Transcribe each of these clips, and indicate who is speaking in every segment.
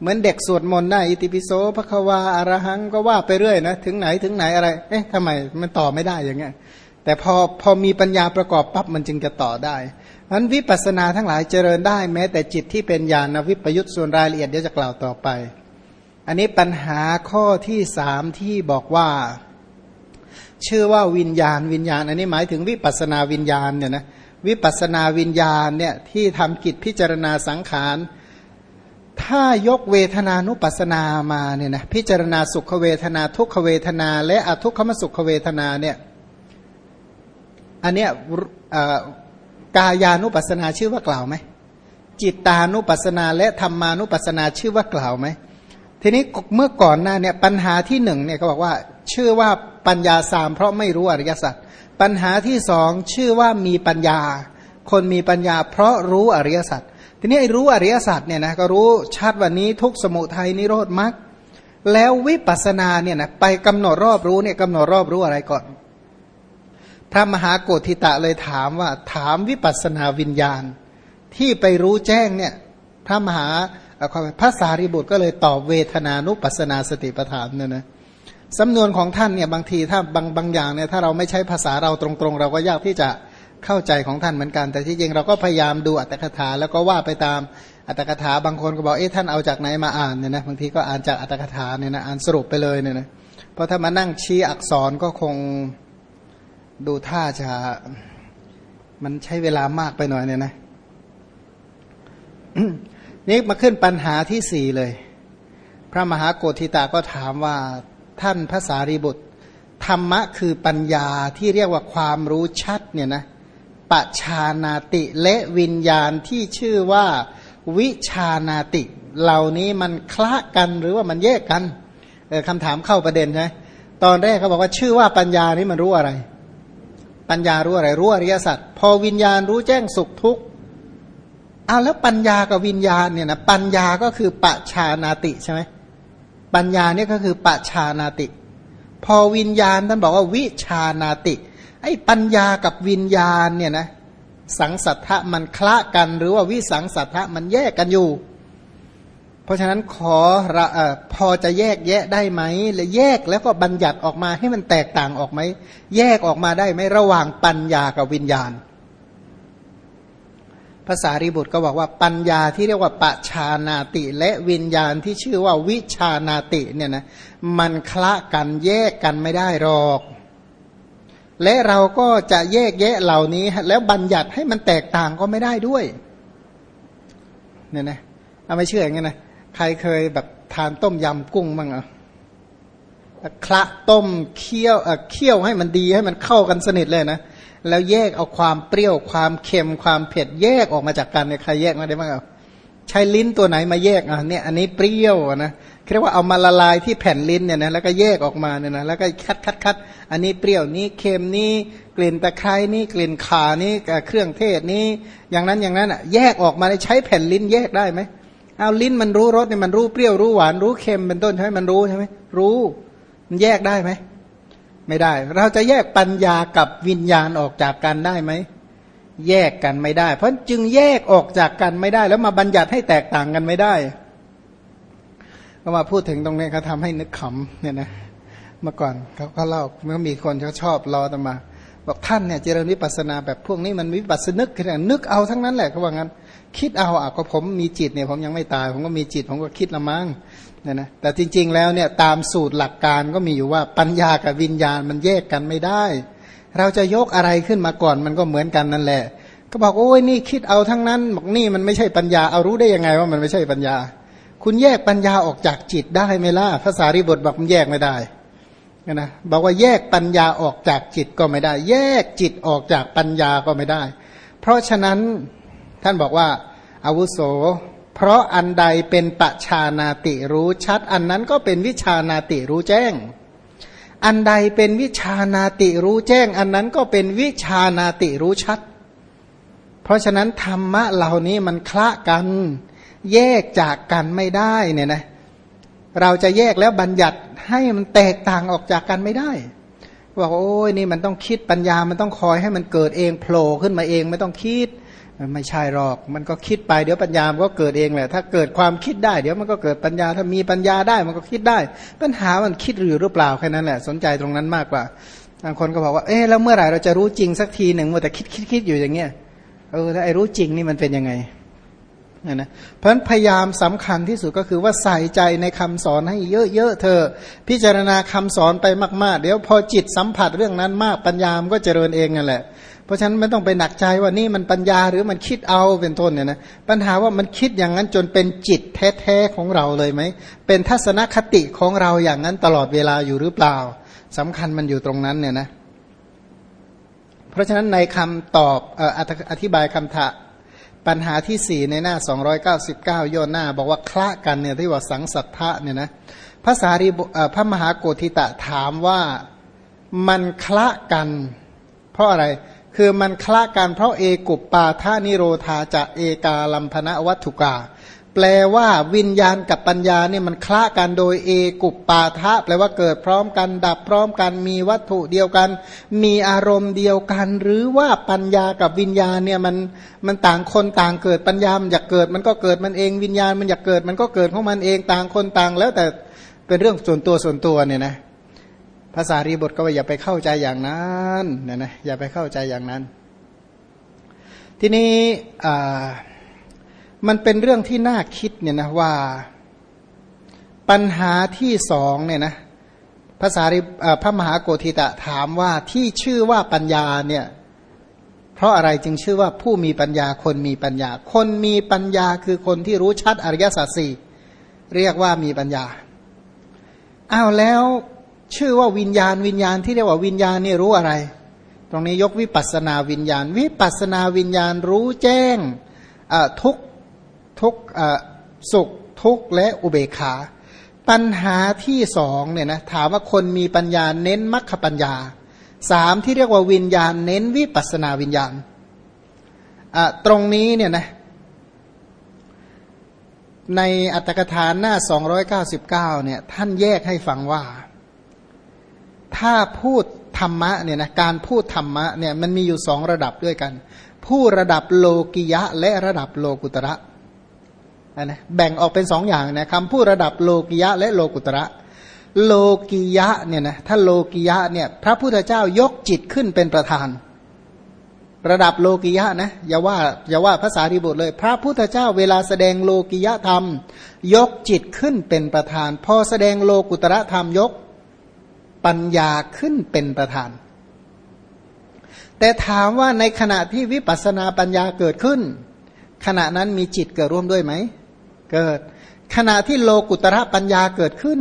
Speaker 1: เหมือนเด็กสวดมนต์ได้อิติปิโสพระควาอารหังก็ว่าไปเรื่อยนะถึงไหนถึงไหนอะไร เอ๊ะทำไมมันต่อไม่ได้อย่างเงี้ยแต่พอพอมีปัญญาประกอบปั๊บมันจึงจะต่อได้นั้นวิปัสสนาทั้งหลายเจริญได้แม้แต่จิตที่เป็นญาณวิปยุตส่วนรายละเอียดเดี๋ยวจะกล่าวต่อไป อันนี้ปัญหาข้อที่สามที่บอกว่า ชื่อว่าวิญญาณวิญญาณ อันนี้หมายถึงวิปัสนาวิญญาณเนี่ยนะวิปัสนาวิญญาณเนี่ยที่ทำกิจพิจารณาสังขาร ถ้ายกเวทนานุปัสนามาเนี่ยนะพิจารณาสุขเวทนาทุกขเวทนา และอทุกขมสุขเวทนาเนี่ยอันเนี้ยกายานุปัสนาชื่อว่ากล่าวไหมจิตตานุปัสนา และธรรมานุปัสนาชื่อว่ากล่าวไหมทีนี้เมื่อก่อนหน้าเนี่ยปัญหาที่หนึ่งเนี่ยเขาบอกว่า ชื่อว่าปัญญาสามเพราะไม่รู้อริยสัจปัญหาที่สองชื่อว่ามีปัญญา คนมีปัญญา เพราะรู้อริยสัจ ทีนี้ไอ้รู้อริยสัจเนี่ยนะก็รู้ชัดวันนี้ทุกสมุทัยนิโรธมรรคแล้ววิปัสสนาเนี่ยนะไปกำหนดรอบรู้เนี่ยกำหนดรอบรู้อะไรก่อน พระมหาโกธิตะเลยถามว่าถามวิปัสนาวิญญาณ ที่ไปรู้แจ้งเนี่ยพระมหาพระสารีบุตรก็เลยตอบเวทนานุปัสนาสติปัฏฐานเนี่ยนะสำนวนของท่านเนี่ยบางทีถ้าบางบางอย่างเนี่ยถ้าเราไม่ใช้ภาษาเราตรงๆ เราก็ยากที่จะ เข้าใจของท่านเหมือนกัน แต่ที่จริงเราก็พยายามดูอัตถกถา แล้วก็ว่าไปตามอัตถกถาบางคนก็บอกเอ๊ะท่านเอาจากไหนมาอ่านเนี่ยนะบางทีก็อ่านจากอัตถกถาเนี่ยนะอ่านสรุปไปเลยเนี่ยนะเพราะถ้ามานั่งชี้อักษรก็คงดูท่าจะมันใช้เวลามากไปหน่อยเนี่ยนะนี่มาขึ้นปัญหาที่สี่เลย พระมหาโกธิตาก็ถามว่าท่านพระสารีบุตร ธรรมะคือปัญญาที่เรียกว่าความรู้ชัดเนี่ยนะ ปชานาติและวิญญาณที่ชื่อว่าวิชานาติ เหล่านี้มันคละกันหรือว่ามันแยกกันออคำถามเข้าประเด็นใช่ไหมตอนแรกเขาบอกว่าชื่อว่าปัญญานี่มันรู้อะไร ปัญญารู้อะไรรู้อริยสัจพอวิญญาณรู้แจ้งสุขทุกข์อ้าวแล้วปัญญากับวิญญาณเนี่ยนะปัญญาก็คือปชานาติใช่ไหมปัญญาเนี่ยก็คือปชานาติ พอวิญญาณท่านบอกว่าวิชานาติ ไอ้ปัญญากับวิญญาณเนี่ยนะสังสัทธะมันคละกัน หรือว่าวิสังสัทธะมันแยกกันอยู่ เพราะฉะนั้นขออพอจะแยกแยะได้ไหมและแยกแล้วก็บัญญัติออกมาให้มันแตกต่างออกไหมแยกออกมาได้ไหมระหว่างปัญญากับวิญญาณภาษาริบุตรก็บอกว่าปัญญาที่เรียกว่าปชานาติ และวิญญาณที่ชื่อว่าวิชานาติเนี่ยนะมันคละกันแยกกันไม่ได้หรอก และเราก็จะแยกแยะเหล่านี้ แล้วบัญญัติให้มันแตกต่างก็ไม่ได้ด้วยเนี่ยนะเอาไม่เชื่ออย่างงี้นะใครเคยแบบทานต้มยำกุ้งบ้างอะคละต้มเคี่ยวเคี่ยวให้มันดีให้มันเข้ากันสนิทเลยนะแล้วแยกเอาความเปรี้ยวความเค็มความเผ็ดแยกออกมาจากกันเนี่ยใครแยกมาได้บ้างอะใช้ลิ้นตัวไหนมาแยกอะเนี่ยอันนี้เปรี้ยวนะ เรียกว่าเอามาละลายที่แผ่นลิ้นเนี่ยนะแล้วก็แยกออกมาเนี่ยนะแล้วก็คัดคัดคัดอันนี้เปรี้ยวนี้เค็มนี้กลิ่นตะไคร้นี้กลิ่นขานี้เครื่องเทศนี้ อย่างนั้นอย่างนั้นอะแยกออกมาใช้แผ่นลิ้นแยกได้ไหมเอาลิ้นมันรู้รสเนี่ยมันรู้เปรี้ยวรู้หวานรู้เค็มเป็นต้นใช่ไหมมันรู้ใช่ไหมรู้ มันแยกได้ไหมไม่ได้ เราจะแยกปัญญากับวิญญาณออกจากกันได้ไหมแยกกันไม่ได้ เพราะจึงแยกออกจากกันไม่ได้ แล้วมาบัญญัติให้แตกต่างกันไม่ได้ ก็มาพูดถึงตรงนี้เขาทาให้นึกขำเนี่ยนะเมื่อก่อนเขาเขาเล่าเมื่อมีคนเขาชอบรอตมาบอกท่านเนี่ยเจริญวิปัสนาแบบพวกนี้มันวิปัสสนึกคือนึกเอาทั้งนั้นแหละเขาว่างั้น คิดเอาอะก็ผมมีจิตเนี่ยผมยังไม่ตาย ผมก็มีจิตผมก็คิดละมั้งเนี่ยนะแต่จริง ๆ แล้วเนี่ยตามสูตรหลักการก็มีอยู่ว่าปัญญากับวิญญาณมันแยกกันไม่ได้ เราจะยกอะไรขึ้นมาก่อนมันก็เหมือนกันนั่นแหละ ก็บอกโอ้ยนี่คิดเอาทั้งนั้นบอกนี่มันไม่ใช่ปัญญาเอารู้ได้ยังไงว่ามันไม่ใช่ปัญญา คุณแยกปัญญาออกจากจิตได้ไหมล่ะภาษาริบทบอกมันแยกไม่ได้นะบอกว่าแยกปัญญาออกจากจิตก็ไม่ได้ แยกจิตออกจากปัญญาก็ไม่ได้ เพราะฉะนั้นท่านบอกว่าอาวุโส เพราะอันใดเป็นปชานาติรู้ชัด อันนั้นก็เป็นวิชานาติรู้แจ้ง อันใดเป็นวิชานาติรู้แจ้ง อันนั้นก็เป็นวิชานาติรู้ชัด เพราะฉะนั้นธรรมะเหล่านี้มันคละกัน แยกจากกันไม่ได้เนี่ยนะเราจะแยกแล้วบัญญัติให้มันแตกต่างออกจากกันไม่ได้บอกโอ้ยนี่มันต้องคิดปัญญามันต้องคอยให้มันเกิดเองโผล่ขึ้นมาเองไม่ต้องคิดไม่ใช่หรอก มันก็คิดไปเดี๋ยวปัญญามันก็เกิดเองแหละ ถ้าเกิดความคิดได้ เดี๋ยวมันก็เกิดปัญญาถ้ามีปัญญาได้มันก็คิดได้ ปัญหามันคิดหรือหรือเปล่าแค่นั้นแหละ สนใจตรงนั้นมากกว่าบางคนก็บอกว่าเอ๊ะแล้วเมื่อไหร่เราจะรู้จริงสักทีหนึ่งว่าแต่คิดคิดคิดอยู่อย่างเงี้ยเออถ้าไอ้รู้จริงนี่มันเป็นยังไง นะเพราะพยายามสำคัญที่สุดก็คือว่าใส่ใจในคำสอนให้เยอะๆเธอ พิจารณาคำสอนไปมากๆ เดี๋ยวพอจิตสัมผัสเรื่องนั้นมากปัญญามก็เจริญเองนั่นแหละ เพราะฉะนั้นไม่ต้องไปหนักใจว่านี่มันปัญญาหรือมันคิดเอาเป็นต้นเนี่ยนะปัญหาว่ามันคิดอย่างนั้นจนเป็นจิตแท้ๆของเราเลยไหมเป็นทัศนคติของเราอย่างนั้นตลอดเวลาอยู่หรือเปล่าสำคัญมันอยู่ตรงนั้นเนี่ยนะเพราะฉะนั้นในคำตอบอธิบายคำถา ปัญหาที่สี่ในหน้า 299 ย่อหน้า บอกว่าคละกันเนี่ยที่ว่าสังสัทธะเนี่ยนะภาษารีพระมหาโกธิตะถามว่ามันคละกัน เพราะอะไรคือมันคละกันเพราะเอกุปปาทานิโรธาจะเอกาลัมพนะวัตถุกา แปลว่าวิญญาณกับปัญญาเนี่ยมันคละกันโดยเอกุปปาทะแปลว่าเกิดพร้อมกัน ดับพร้อมกัน มีวัตถุเดียวกัน มีอารมณ์เดียวกัน หรือว่าปัญญากับวิญญาณเนี่ยมันมันต่างคนต่างเกิดปัญญามันอยากเกิด มันก็เกิดมันเองวิญญาณมันอยากเกิดมันก็เกิดของมันเองต่างคนต่าง แล้วแต่เป็นเรื่องส่วนตัวส่วนตัวเนี่ยนะภาษารีบทก็ว่าอย่าไปเข้าใจอย่างนั้นเนี่ยนะอย่าไปเข้าใจอย่างนั้น ทีนี้อ่า มันเป็นเรื่องที่น่าคิดเนี่ยนะว่าปัญหาที่สองเนี่ยนะภาษาริพระมหาโกธิตะถามว่าที่ชื่อว่าปัญญาเนี่ยเพราะอะไรจึงชื่อว่าผู้มีปัญญาคนมีปัญญา คนมีปัญญาคือคนที่รู้ชัดอริยสัจสี่เรียกว่ามีปัญญาอ้าวแล้วชื่อว่าวิญญาณวิญญาณที่เรียกว่าวิญญาณนี่รู้อะไร ตรงนี้ยกวิปัสนาวิญญาณ วิปัสนาวิญญาณรู้แจ้งทุก ทุกสุขทุกและอุเบกขา ปัญหาที่สองเนี่ยนะถามว่าคนมีปัญญาเน้นมรรคปัญญาสามที่เรียกว่าวิญญาณเน้นวิปัสนาวิญญาณตรงนี้เนี่ยนะในอัตถกถาหน้า 299เนี่ยท่านแยกให้ฟังว่า ถ้าพูดธรรมะเนี่ยนะการพูดธรรมะเนี่ยมันมีอยู่สองระดับด้วยกัน ผู้ระดับโลกิยะและระดับโลกุตระ นะแบ่งออกเป็นสองอย่างนะคำพูดระดับโลกิยะและโลกุตระ โลกิยะเนี่ยนะถ้าโลกิยะเนี่ยพระพุทธเจ้ายกจิตขึ้นเป็นประธาน ระดับโลกิยะนะอย่าว่าอย่าว่าภาษาริบุตรเลย พระพุทธเจ้าเวลาแสดงโลกิยะธรรม ยกจิตขึ้นเป็นประธาน พอแสดงโลกุตระธรรมยกปัญญาขึ้นเป็นประธาน แต่ถามว่าในขณะที่วิปัสสนาปัญญาเกิดขึ้น ขณะนั้นมีจิตเกิดร่วมด้วยไหม เกิด ขณะที่โลกุตระปัญญาเกิดขึ้น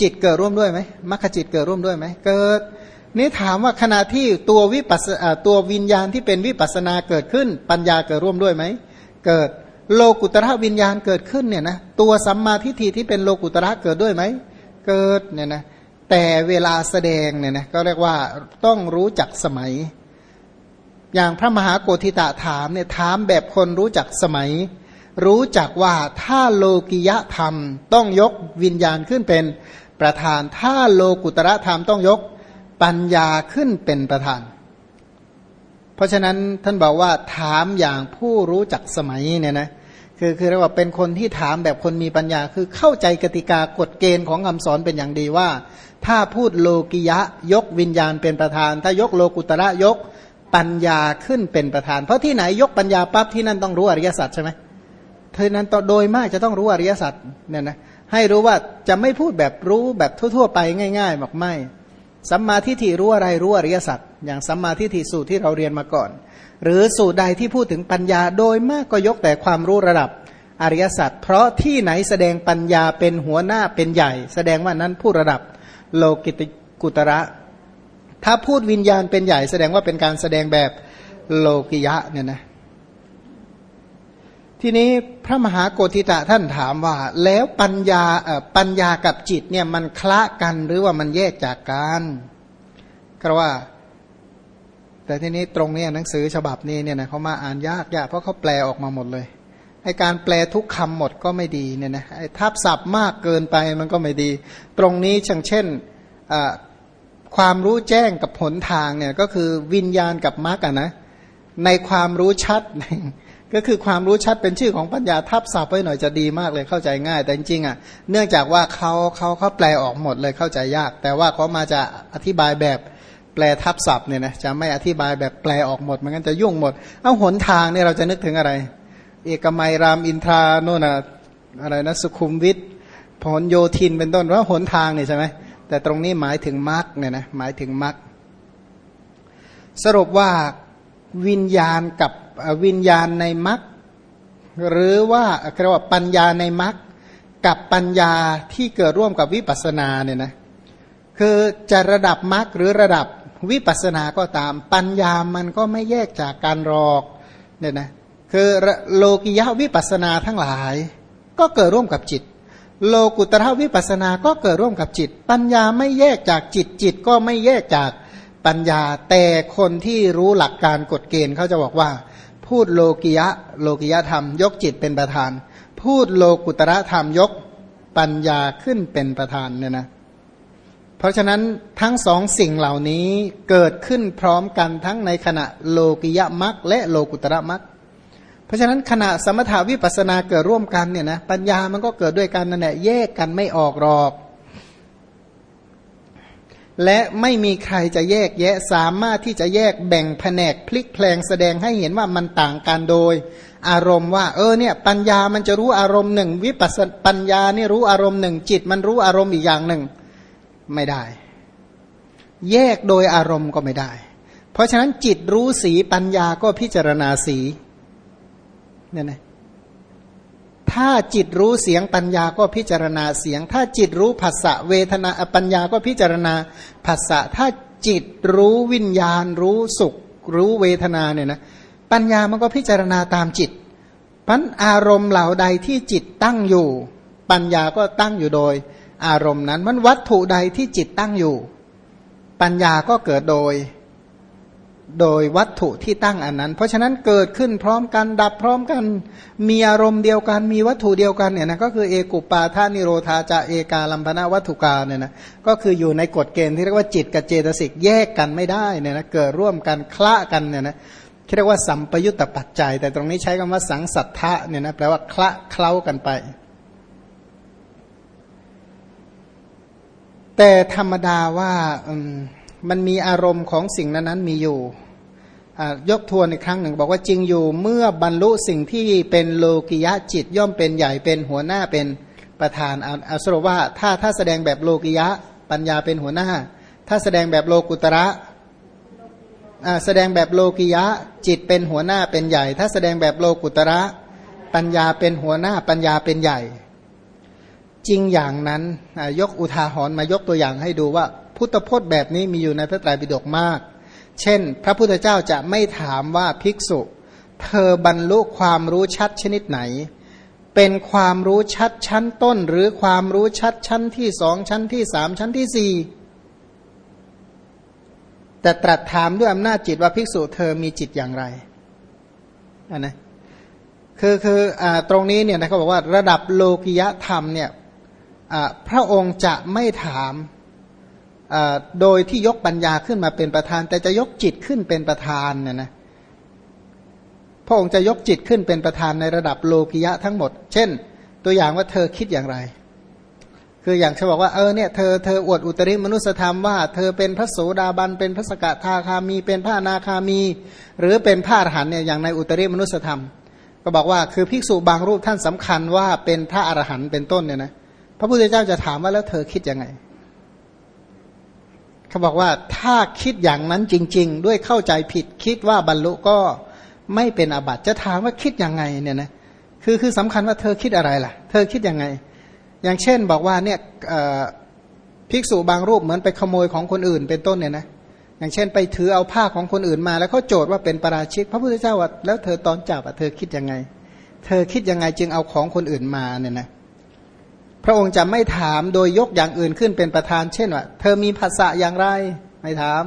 Speaker 1: จิตเกิดร่วมด้วยไหมมรรคจิตเกิดร่วมด้วยไหมเกิดนี่ถามว่าขณะที่ตัววิปัสตัววิญญาณที่เป็นวิปัสนาเกิดขึ้น ปัญญาเกิดร่วมด้วยไหมเกิดโลกุตระวิญญาณเกิดขึ้นเนี่ยนะตัวสัมมาทิฏฐิที่เป็นโลกุตระเกิดด้วยไหมเกิดเนี่ยนะแต่เวลาแสดงเนี่ยนะก็เรียกว่าต้องรู้จักสมัย อย่างพระมหาโกธิตะถามเนี่ยถามแบบคนรู้จักสมัย รู้จักว่าถ้าโลกิยธรรมต้องยกวิญญาณขึ้นเป็นประธาน ถ้าโลกุตระธรรมต้องยกปัญญาขึ้นเป็นประธาน เพราะฉะนั้นท่านบอกว่าถามอย่างผู้รู้จักสมัยเนี่ยนะคือคือเรียกว่าเป็นคนที่ถามแบบคนมีปัญญา คือเข้าใจกติกากฎเกณฑ์ของคำสอนเป็นอย่างดีว่า ถ้าพูดโลกิยะยกวิญญาณเป็นประธาน ถ้ายกโลกุตระยกปัญญาขึ้นเป็นประธาน เพราะที่ไหนยกปัญญาปั๊บที่นั่นต้องรู้อริยสัจใช่ไหม เธอนั้นโดยมากจะต้องรู้อริยสัจเนี่ยนะให้รู้ว่าจะไม่พูดแบบรู้แบบทั่ว ๆ ไปง่าย ๆ บอกไม่สัมมาทิฏฐิรู้อะไรรู้อริยสัจอย่างสัมมาทิฏฐิสูตรที่เราเรียนมาก่อน หรือสูตรใดที่พูดถึงปัญญาโดยมากก็ยกแต่ความรู้ระดับอริยสัจเพราะที่ไหนแสดงปัญญาเป็นหัวหน้าเป็นใหญ่ แสดงว่านั้นผู้ระดับโลกิตกุตระ ถ้าพูดวิญญาณเป็นใหญ่ แสดงว่าเป็นการแสดงแบบโลกิยะเนี่ยนะ ทีนี้พระมหาโกธิตะท่านถามว่า แล้วปัญญาปัญญากับจิตเนี่ยมันคละกันหรือว่ามันแยกจากกันก็ว่า แต่ทีนี้ตรงนี้หนังสือฉบับนี้เนี่ยนะเขามาอ่านยากยากเพราะเขาแปลออกมาหมดเลยไอการแปลทุกคำหมดก็ไม่ดีเนี่ยนะไอทับศัพท์มากเกินไปมันก็ไม่ดี ตรงนี้เช่นเช่นความรู้แจ้งกับผลทางเนี่ยก็คือวิญญาณกับมรรคนะในความรู้ชัด ก็คือความรู้ชัดเป็นชื่อของปัญญาทับศัพท์ไว้หน่อยจะดีมากเลยเข้าใจง่าย แต่จริงๆอะเนื่องจากว่าเขาเขาเขาแปลออกหมดเลยเข้าใจยาก แต่ว่าเขามาจะอธิบายแบบแปลทับศัพท์เนี่ยนะจะไม่อธิบายแบบแปลออกหมดมันก็จะยุ่งหมด เอาหนทางเนี่ยเราจะนึกถึงอะไร เอกมัยรามอินทราโน่นอะไรนะสุขุมวิทผลโยธินเป็นต้นว่าหนทางเนี่ยใช่ไหมแต่ตรงนี้หมายถึงมรรคเนี่ยนะหมายถึงมรรคสรุปว่าวิญญาณกับ วิญญาณในมรรคหรือว่าเรียกว่าปัญญาในมรรคกับปัญญาที่เกิดร่วมกับวิปัสสนาเนี่ยนะคือจะระดับมรรคหรือระดับวิปัสสนาก็ตาม ปัญญามันก็ไม่แยกจากการรอกเนี่ยนะคือโลกิยะวิปัสสนาทั้งหลาย ก็เกิดร่วมกับจิต โลกุตระวิปัสสนาก็เกิดร่วมกับจิต ปัญญาไม่แยกจากจิตจิตก็ไม่แยกจากปัญญาแต่คนที่รู้หลักการกฎเกณฑ์เขาจะบอกว่า พูดโลกิยะโลกิยธรรม ยกจิตเป็นประธาน พูดโลกุตระธรรมยกปัญญาขึ้นเป็นประธานเนี่ยนะเพราะฉะนั้นทั้งสองสิ่งเหล่านี้เกิดขึ้นพร้อมกันทั้งในขณะโลกิยะมักและโลกุตระมักเพราะฉะนั้นขณะสมถาวิปัสนาเกิดร่วมกันเนี่ยนะปัญญามันก็เกิดด้วยกันนั่นแหละแยกกันไม่ออกหรอก และไม่มีใครจะแยกแยะสามารถที่จะแยกแบ่งแผนกพลิกแพลงแสดงให้เห็นว่ามันต่างกันโดย อารมณ์ว่า เออเนี่ยปัญญามันจะรู้อารมณ์หนึ่ง วิปัสสปัญญานี่รู้อารมณ์หนึ่ง จิตมันรู้อารมณ์อีกอย่างหนึ่ง ไม่ได้ แยกโดยอารมณ์ก็ไม่ได้ เพราะฉะนั้นจิตรู้สีปัญญาก็พิจารณาสีเนี่ยนะ ถ้าจิตรู้เสียงปัญญาก็พิจารณาเสียง ถ้าจิตรู้ภาษะเวทนาปัญญาก็พิจารณาภาษะถ้าจิตรู้วิญญาณ รู้สุข รู้เวทนาเนี่ยนะปัญญามันก็พิจารณาตามจิตพันอารมณ์เหล่าใดที่จิตตั้งอยู่ ปัญญาก็ตั้งอยู่โดย อารมณ์นั้นมันวัตถุใดที่จิตตั้งอยู่ ปัญญาก็เกิดโดย โดยวัตถุที่ตั้งอันนั้น เพราะฉะนั้นเกิดขึ้นพร้อมกันดับพร้อมกัน มีอารมณ์เดียวกัน มีวัตถุเดียวกันเนี่ยนะก็คือเอกุปาทานิโรธาจะเอกาลัมพนาวัตถุกาเนี่ยนะก็คืออยู่ในกฎเกณฑ์ที่เรียกว่าจิตกับเจตสิกแยกกันไม่ได้เนี่ยนะเกิดร่วมกันคละกันเนี่ยนะเรียกว่าสัมปยุตตปัจจัย แต่ตรงนี้ใช้คำว่าสังสัทธะเนี่ยนะแปลว่าคละเคล้ากันไป แต่ธรรมดาว่าอืม มันมีอารมณ์ของสิ่งนั้นนั้นมีอยู่ยกทวนอีกครั้งหนึ่ง บอกว่าจริงอยู่เมื่อบรรลุสิ่งที่เป็นโลกิยะจิตย่อมเป็นใหญ่เป็นหัวหน้าเป็นประธานเอาสรุปว่าถ้าถ้าแสดงแบบโลกิยะปัญญาเป็นหัวหน้า ถ้าแสดงแบบโลกุตระแสดงแบบโลกิยะจิตเป็นหัวหน้าเป็นใหญ่ ถ้าแสดงแบบโลกุตระปัญญาเป็นหัวหน้าปัญญาเป็นใหญ่ จริงอย่างนั้นยกอุทาหรณ์มายกตัวอย่างให้ดูว่า พุทธพจน์แบบนี้มีอยู่ในพระไตรปิฎกมาก เช่น พระพุทธเจ้าจะไม่ถามว่าภิกษุ เธอบรรลุความรู้ชัดชนิดไหน เป็นความรู้ชัดชั้นต้น หรือความรู้ชัดชั้นที่สองชั้นที่สามชั้นที่สี่แต่ตรัสถามด้วยอำนาจจิตว่าภิกษุเธอมีจิตอย่างไรอันนะคือคืออตรงนี้เนี่ยนะเขาบอกว่าระดับโลกิยธรรมเนี่ยพระองค์จะไม่ถาม โดยที่ยกปัญญาขึ้นมาเป็นประธาน แต่จะยกจิตขึ้นเป็นประธานเนี่ยนะพระองค์จะยกจิตขึ้นเป็นประธานในระดับโลกิยะทั้งหมด เช่น ตัวอย่างว่าเธอคิดอย่างไร คืออย่างฉันบอกว่าเออเนี่ยเธอเธออวดอุตริมนุสธรรมว่าเธอเป็นพระโสดาบันเป็นพระสกทาคามี เป็นพระนาคามี หรือเป็นพระอรหันเนี่ยอย่างในอุตริมนุสธรรม ก็บอกว่าคือภิกษุบางรูปท่านสำคัญว่าเป็นพระอรหันต์เป็นต้นเนี่ยนะพระพุทธเจ้าจะถามว่าแล้วเธอคิดยังไง เขาบอกว่าถ้าคิดอย่างนั้นจริง ๆ ด้วยเข้าใจผิดคิดว่าบรรลุก็ไม่เป็นอาบัติจะถามว่าคิดยังไงเนี่ยนะคือคือสำคัญว่าเธอคิดอะไรล่ะ เธอคิดยังไง อย่างเช่นบอกว่าเนี่ยภิกษุบางรูปเหมือนไปขโมยของคนอื่นเป็นต้นเนี่ยนะอย่างเช่น ไปถือเอาผ้าของคนอื่นมา แล้วเขาโจทย์ว่าเป็นปราชิก พระพุทธเจ้าว่าแล้วเธอตอนจับเธอคิดยังไง เธอคิดยังไงจึงเอาของคนอื่นมาเนี่ยนะ ระองค์จะไม่ถามโดยยกอย่างอื่นขึ้นเป็นประธาน เช่นว่า เธอมีภาษาอย่างไร ไม่ถาม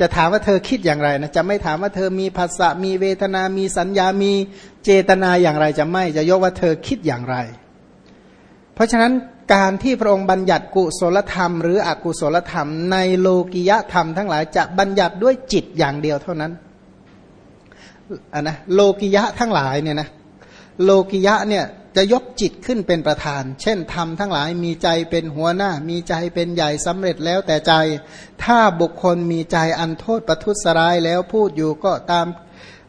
Speaker 1: จะถามว่าเธอคิดอย่างไรนะจะไม่ถามว่าเธอมีภาษามีเวทนา มีสัญญา มีเจตนาอย่างไรจะไม่จะยกว่าเธอคิดอย่างไร เพราะฉะนั้นการที่พระองค์บัญญัติกุศลธรรม หรืออกุศลธรรม ในโลกิยธรรมทั้งหลายจะบัญญัติด้วยจิตอย่างเดียวเท่านั้นอะนะโลกิยะทั้งหลายเนี่ยนะโลกิยะเนี่ย จะยกจิตขึ้นเป็นประธาน เช่นทำทั้งหลายมีใจเป็นหัวหน้า มีใจเป็นใหญ่สำเร็จแล้วแต่ใจ ถ้าบุคคลมีใจอันโทษประทุษร้ายแล้วพูดอยู่ก็ตาม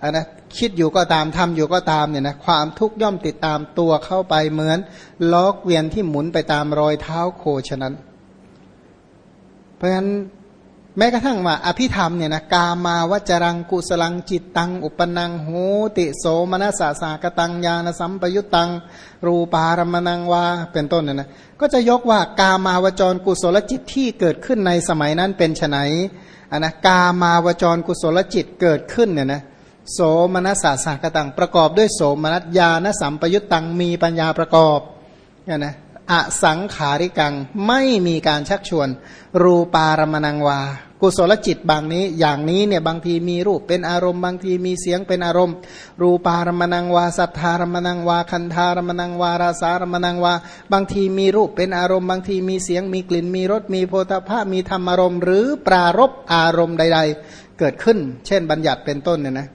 Speaker 1: อะนะคิดอยู่ก็ตามทำอยู่ก็ตามเนี่ยนะความทุกข์ย่อมติดตามตัวเข้าไปเหมือนล้อเกวียนที่หมุนไปตามรอยเท้าโคฉะนั้น เพราะฉะนั้น แม้กระทั่งว่าอภิธรรมเนี่ยนะกามาวจรังกุสลังจิตตัง อุปนังโหติโสมนัสสาสากตังยานสัมปยุตตัง รูปารมณังวาเป็นต้นเนี่ยนะก็จะยกว่ากามาวจรกุศลจิตที่เกิดขึ้นในสมัยนั้นเป็นไฉนอันนะกามาวจรกุศลจิตเกิดขึ้นเนี่ยนะโสมนัสสาสากตังประกอบด้วยโสมนัสญาณสัมปยุตตังมีปัญญาประกอบเนี่ยนะ อสังขาริกังไม่มีการชักชวน รูปารมณังวา กุศลจิตบางนี้ อย่างนี้เนี่ยบางทีมีรูปเป็นอารมณ์บางทีมีเสียงเป็นอารมณ์ รูปารมณังวาสัทธารมณังวา คันธารมณังวาราสารมณังวา บางทีมีรูปเป็นอารมณ์บางทีมีเสียงมีกลิ่นมีรสมีโพธาภามีธรรมอารมณ์ หรือปรารบอารมณ์ใด ๆ เกิดขึ้น เช่นบัญญัติเป็นต้นเนี่ยนะ